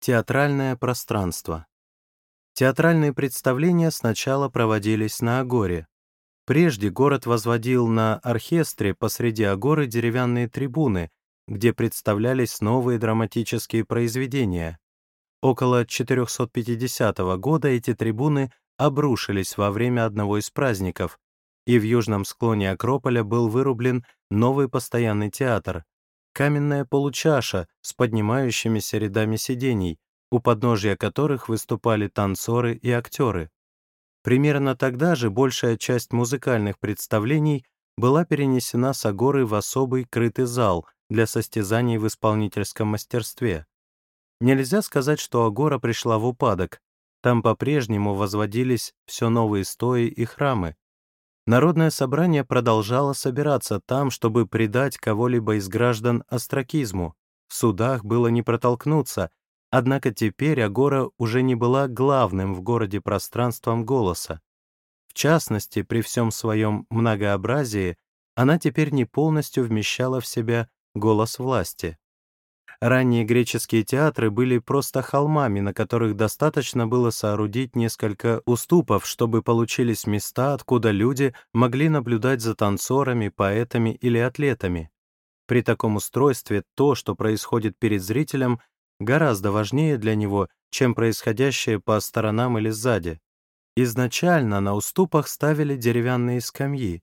Театральное пространство. Театральные представления сначала проводились на Агоре. Прежде город возводил на оркестре посреди Агоры деревянные трибуны, где представлялись новые драматические произведения. Около 450 года эти трибуны обрушились во время одного из праздников, и в южном склоне Акрополя был вырублен новый постоянный театр, каменная получаша с поднимающимися рядами сидений, у подножия которых выступали танцоры и актеры. Примерно тогда же большая часть музыкальных представлений была перенесена с Агоры в особый крытый зал для состязаний в исполнительском мастерстве. Нельзя сказать, что Агора пришла в упадок. Там по-прежнему возводились все новые стои и храмы, Народное собрание продолжало собираться там, чтобы предать кого-либо из граждан остракизму. В судах было не протолкнуться, однако теперь Агора уже не была главным в городе пространством голоса. В частности, при всем своем многообразии, она теперь не полностью вмещала в себя голос власти. Ранние греческие театры были просто холмами, на которых достаточно было соорудить несколько уступов, чтобы получились места, откуда люди могли наблюдать за танцорами, поэтами или атлетами. При таком устройстве то, что происходит перед зрителем, гораздо важнее для него, чем происходящее по сторонам или сзади. Изначально на уступах ставили деревянные скамьи.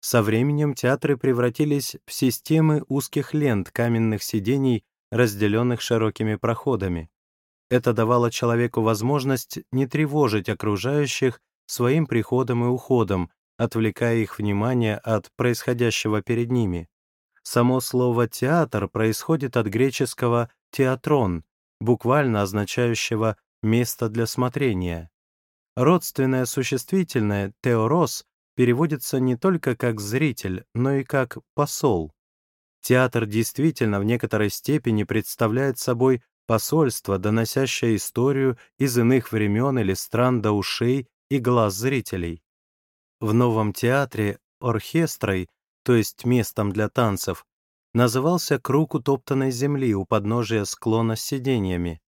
Со временем театры превратились в системы узких лент каменных сидений разделенных широкими проходами. Это давало человеку возможность не тревожить окружающих своим приходом и уходом, отвлекая их внимание от происходящего перед ними. Само слово «театр» происходит от греческого «театрон», буквально означающего «место для смотрения». Родственное существительное «теорос» переводится не только как «зритель», но и как «посол». Театр действительно в некоторой степени представляет собой посольство, доносящее историю из иных времен или стран до ушей и глаз зрителей. В новом театре оркестрой, то есть местом для танцев, назывался круг утоптанной земли у подножия склона с сиденьями.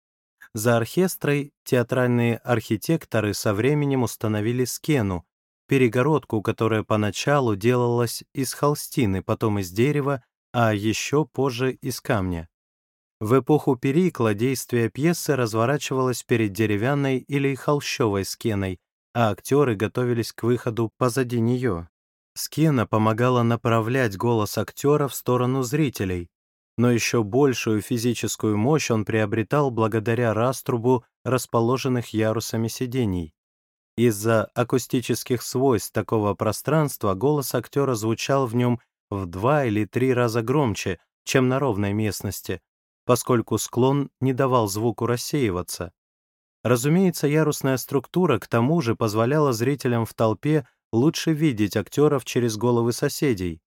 За оркестрой театральные архитекторы со временем установили скену, перегородку, которая поначалу делалась из холстины, потом из дерева а еще позже из камня. В эпоху Перикла действие пьесы разворачивалось перед деревянной или холщовой скеной, а актеры готовились к выходу позади нее. Скена помогала направлять голос актера в сторону зрителей, но еще большую физическую мощь он приобретал благодаря раструбу расположенных ярусами сидений. Из-за акустических свойств такого пространства голос актера звучал в нем в два или три раза громче, чем на ровной местности, поскольку склон не давал звуку рассеиваться. Разумеется, ярусная структура к тому же позволяла зрителям в толпе лучше видеть актеров через головы соседей.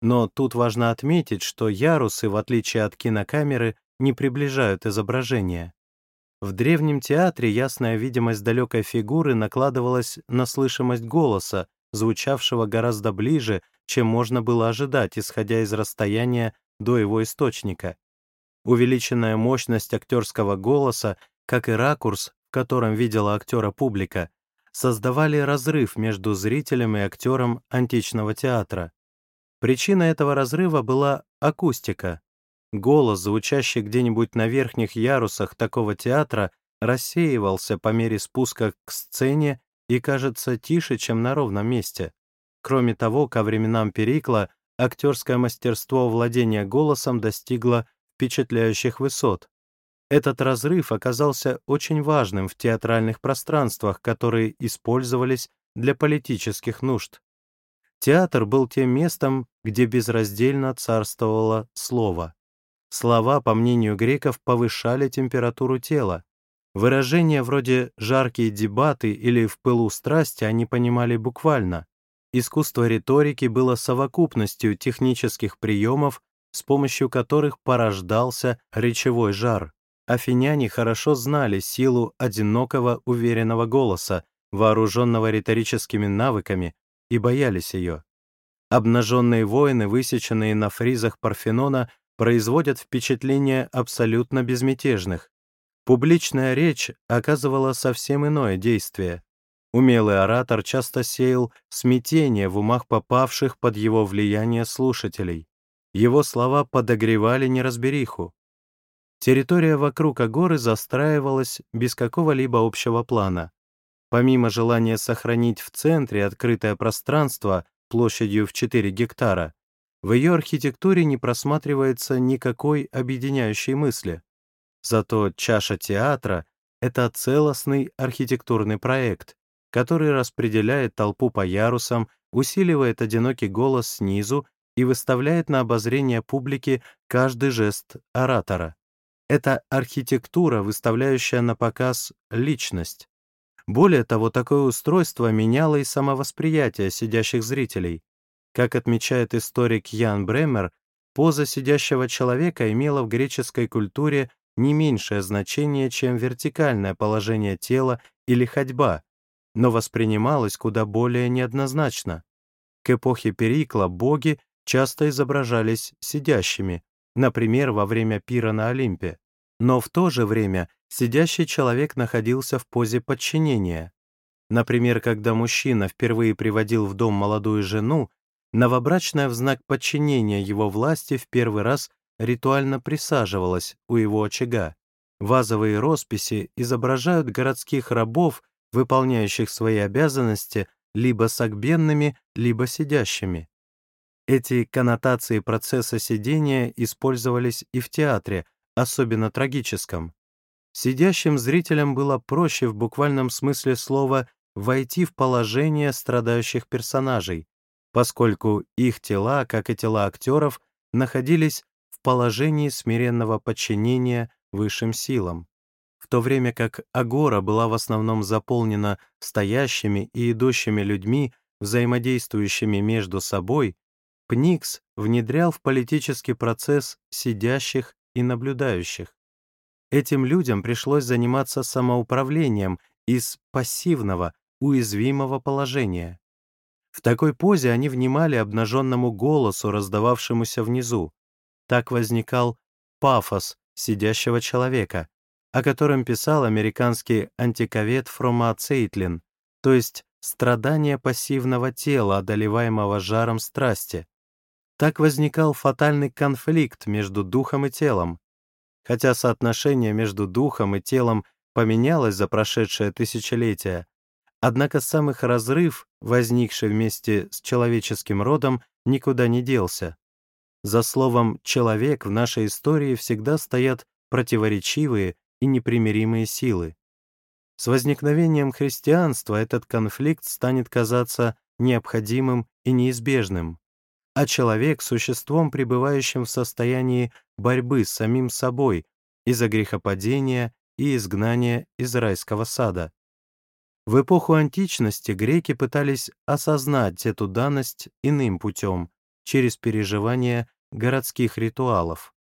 Но тут важно отметить, что ярусы, в отличие от кинокамеры, не приближают изображение. В древнем театре ясная видимость далекой фигуры накладывалась на слышимость голоса, звучавшего гораздо ближе, чем можно было ожидать, исходя из расстояния до его источника. Увеличенная мощность актерского голоса, как и ракурс, в котором видела актера публика, создавали разрыв между зрителем и актером античного театра. Причина этого разрыва была акустика. Голос, звучащий где-нибудь на верхних ярусах такого театра, рассеивался по мере спуска к сцене и кажется тише, чем на ровном месте. Кроме того, ко временам Перикла актерское мастерство владения голосом достигло впечатляющих высот. Этот разрыв оказался очень важным в театральных пространствах, которые использовались для политических нужд. Театр был тем местом, где безраздельно царствовало слово. Слова, по мнению греков, повышали температуру тела. Выражения вроде «жаркие дебаты» или «в пылу страсти» они понимали буквально. Искусство риторики было совокупностью технических приемов, с помощью которых порождался речевой жар. Афиняне хорошо знали силу одинокого уверенного голоса, вооруженного риторическими навыками, и боялись ее. Обнаженные воины, высеченные на фризах Парфенона, производят впечатление абсолютно безмятежных. Публичная речь оказывала совсем иное действие. Умелый оратор часто сеял смятение в умах попавших под его влияние слушателей. Его слова подогревали неразбериху. Территория вокруг Агоры застраивалась без какого-либо общего плана. Помимо желания сохранить в центре открытое пространство площадью в 4 гектара, в ее архитектуре не просматривается никакой объединяющей мысли. Зато чаша театра — это целостный архитектурный проект, который распределяет толпу по ярусам, усиливает одинокий голос снизу и выставляет на обозрение публики каждый жест оратора. Это архитектура, выставляющая на показ личность. Более того, такое устройство меняло и самовосприятие сидящих зрителей. Как отмечает историк Ян Бремер, поза сидящего человека имела в греческой культуре не меньшее значение, чем вертикальное положение тела или ходьба, но воспринималась куда более неоднозначно. К эпохе Перикла боги часто изображались сидящими, например, во время пира на Олимпе. Но в то же время сидящий человек находился в позе подчинения. Например, когда мужчина впервые приводил в дом молодую жену, новобрачная в знак подчинения его власти в первый раз ритуально присаживалась у его очага. Вазовые росписи изображают городских рабов, выполняющих свои обязанности либо сагбенными, либо сидящими. Эти коннотации процесса сидения использовались и в театре, особенно трагическом. Сидящим зрителям было проще в буквальном смысле слова войти в положение страдающих персонажей, поскольку их тела, как и тела актеров, находились в положении смиренного подчинения высшим силам. То время как агора была в основном заполнена стоящими и идущими людьми, взаимодействующими между собой, Пникс внедрял в политический процесс сидящих и наблюдающих. Этим людям пришлось заниматься самоуправлением из пассивного, уязвимого положения. В такой позе они внимали обнаженному голосу, раздававшемуся внизу. Так возникал пафос сидящего человека, о котором писал американский антиковед Фрома Цейтлин, то есть страдание пассивного тела, одолеваемого жаром страсти. Так возникал фатальный конфликт между духом и телом. Хотя соотношение между духом и телом поменялось за прошедшее тысячелетие, однако сам их разрыв, возникший вместе с человеческим родом, никуда не делся. За словом «человек» в нашей истории всегда стоят противоречивые и непримиримые силы. С возникновением христианства этот конфликт станет казаться необходимым и неизбежным а человек — существом, пребывающим в состоянии борьбы с самим собой из-за грехопадения и изгнания из райского сада. В эпоху античности греки пытались осознать эту данность иным путем, через переживание городских ритуалов.